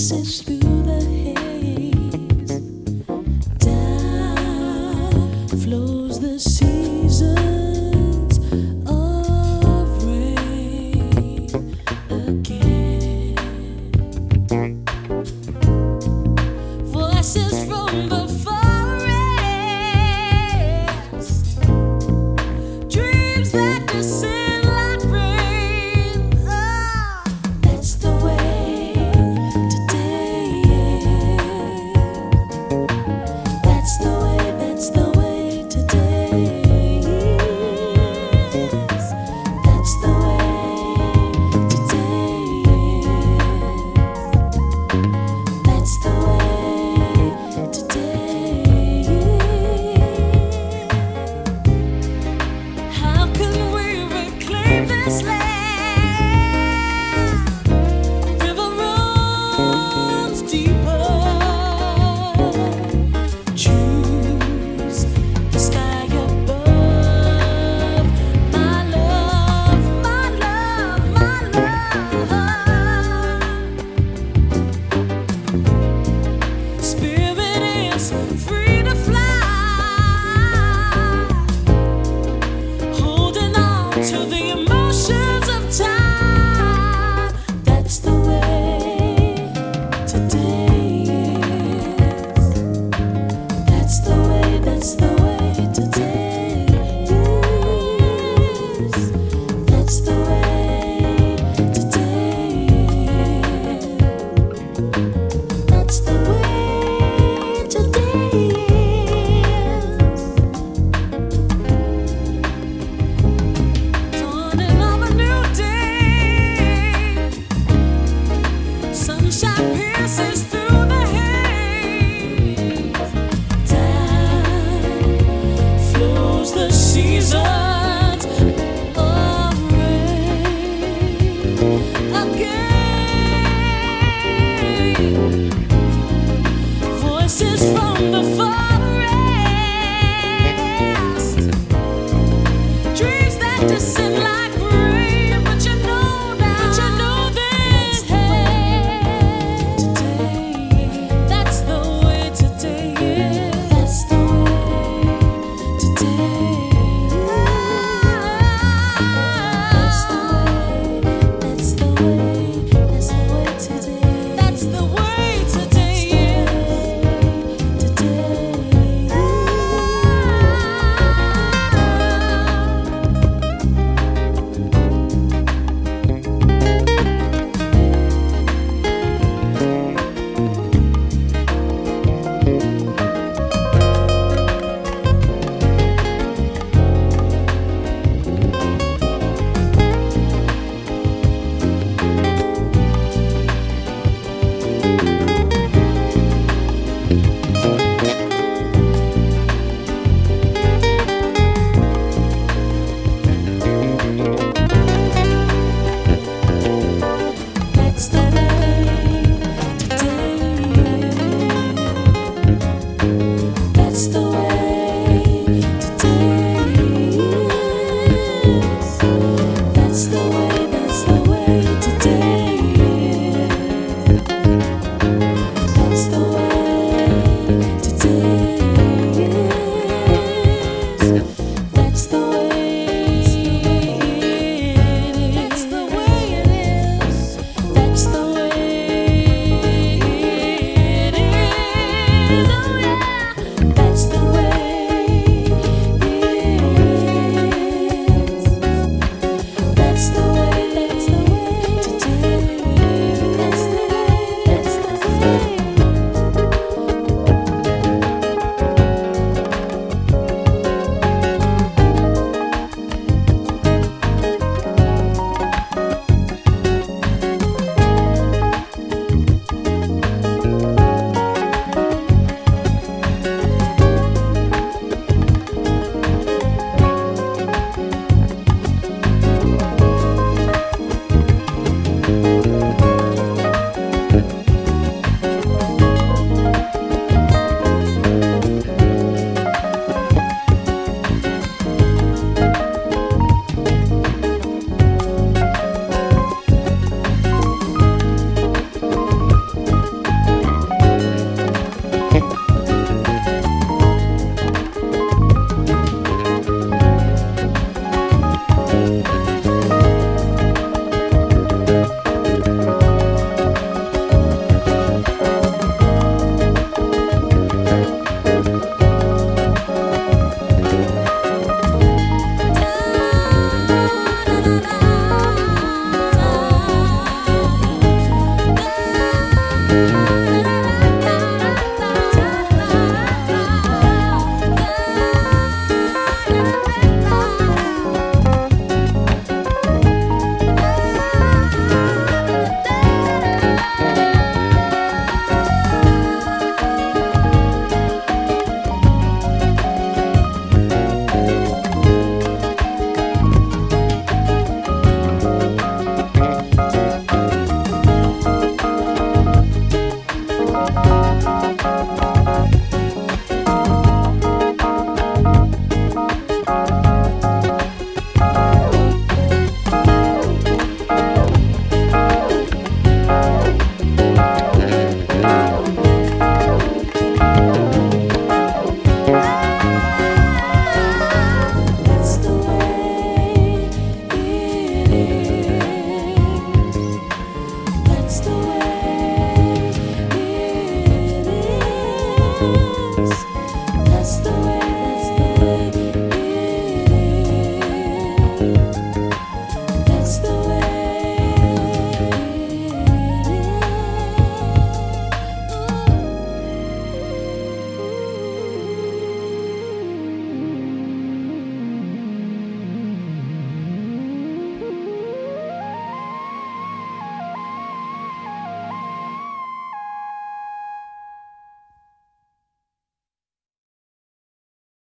Pierces through